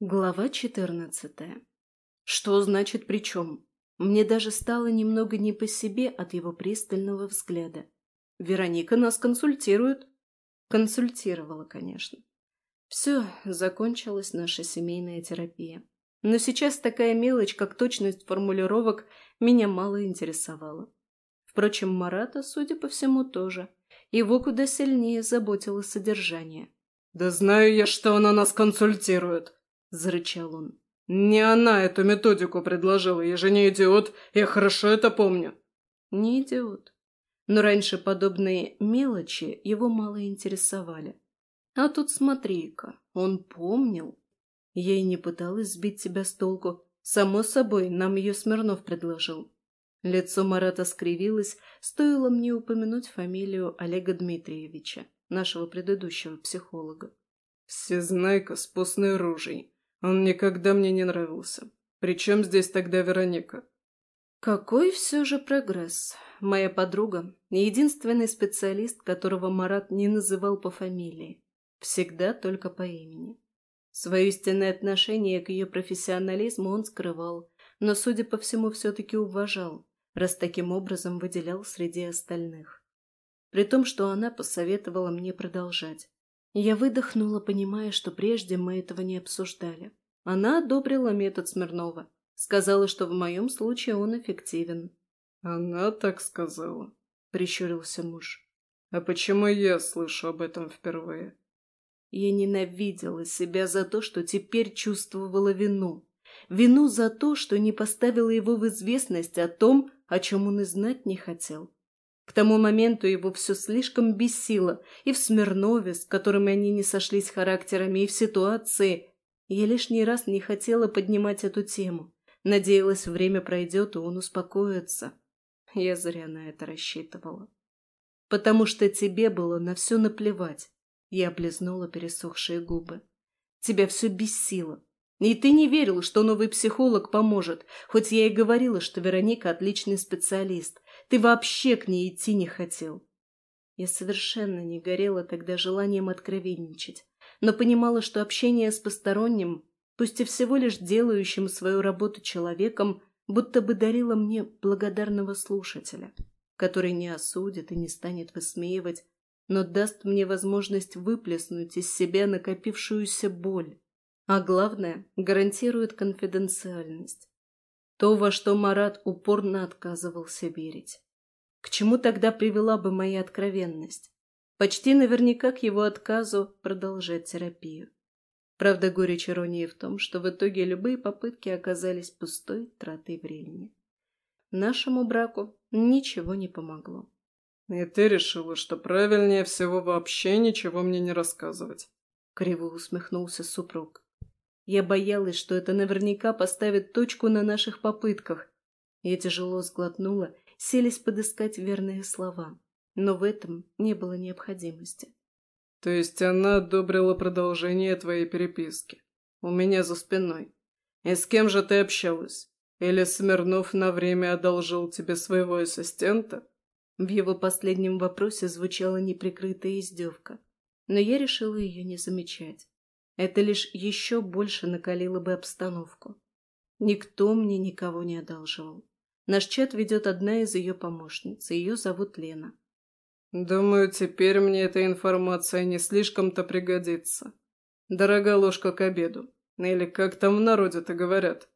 Глава четырнадцатая. Что значит «при чем»? Мне даже стало немного не по себе от его пристального взгляда. Вероника нас консультирует. Консультировала, конечно. Все, закончилась наша семейная терапия. Но сейчас такая мелочь, как точность формулировок, меня мало интересовала. Впрочем, Марата, судя по всему, тоже. Его куда сильнее заботило содержание. «Да знаю я, что она нас консультирует!» — зарычал он. «Не она эту методику предложила, я же не идиот, я хорошо это помню». «Не идиот. Но раньше подобные мелочи его мало интересовали. А тут смотри-ка, он помнил. Я и не пыталась сбить тебя с толку. Само собой, нам ее Смирнов предложил». Лицо Марата скривилось, стоило мне упомянуть фамилию Олега Дмитриевича, нашего предыдущего психолога. «Всезнайка с постной ружей», он никогда мне не нравился. Причем здесь тогда Вероника? Какой все же прогресс. Моя подруга — единственный специалист, которого Марат не называл по фамилии. Всегда только по имени. Свое истинное отношение к ее профессионализму он скрывал, но, судя по всему, все-таки уважал, раз таким образом выделял среди остальных. При том, что она посоветовала мне продолжать. Я выдохнула, понимая, что прежде мы этого не обсуждали. Она одобрила метод Смирнова. Сказала, что в моем случае он эффективен. «Она так сказала», — прищурился муж. «А почему я слышу об этом впервые?» Я ненавидела себя за то, что теперь чувствовала вину. Вину за то, что не поставила его в известность о том, о чем он и знать не хотел. К тому моменту его все слишком бесило, и в Смирнове, с которыми они не сошлись характерами, и в ситуации. Я лишний раз не хотела поднимать эту тему. Надеялась, время пройдет, и он успокоится. Я зря на это рассчитывала. Потому что тебе было на все наплевать. Я облизнула пересохшие губы. Тебя все бесило. И ты не верил, что новый психолог поможет, хоть я и говорила, что Вероника отличный специалист. Ты вообще к ней идти не хотел. Я совершенно не горела тогда желанием откровенничать, но понимала, что общение с посторонним, пусть и всего лишь делающим свою работу человеком, будто бы дарило мне благодарного слушателя, который не осудит и не станет высмеивать, но даст мне возможность выплеснуть из себя накопившуюся боль, а главное, гарантирует конфиденциальность. То, во что Марат упорно отказывался верить. К чему тогда привела бы моя откровенность? Почти наверняка к его отказу продолжать терапию. Правда, горечь иронии в том, что в итоге любые попытки оказались пустой тратой времени. Нашему браку ничего не помогло. «И ты решила, что правильнее всего вообще ничего мне не рассказывать?» Криво усмехнулся супруг. Я боялась, что это наверняка поставит точку на наших попытках. Я тяжело сглотнула, селись подыскать верные слова. Но в этом не было необходимости. То есть она одобрила продолжение твоей переписки? У меня за спиной. И с кем же ты общалась? Или Смирнов на время одолжил тебе своего ассистента? В его последнем вопросе звучала неприкрытая издевка, но я решила ее не замечать. Это лишь еще больше накалило бы обстановку. Никто мне никого не одалживал. Наш чат ведет одна из ее помощниц, ее зовут Лена. Думаю, теперь мне эта информация не слишком-то пригодится. Дорога ложка к обеду. Или как там в народе-то говорят.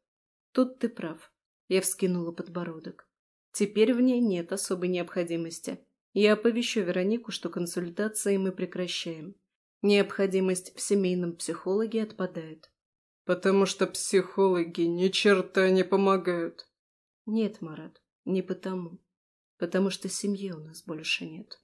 Тут ты прав. Я вскинула подбородок. Теперь в ней нет особой необходимости. Я оповещу Веронику, что консультации мы прекращаем. Необходимость в семейном психологе отпадает. Потому что психологи ни черта не помогают. Нет, Марат, не потому. Потому что семьи у нас больше нет.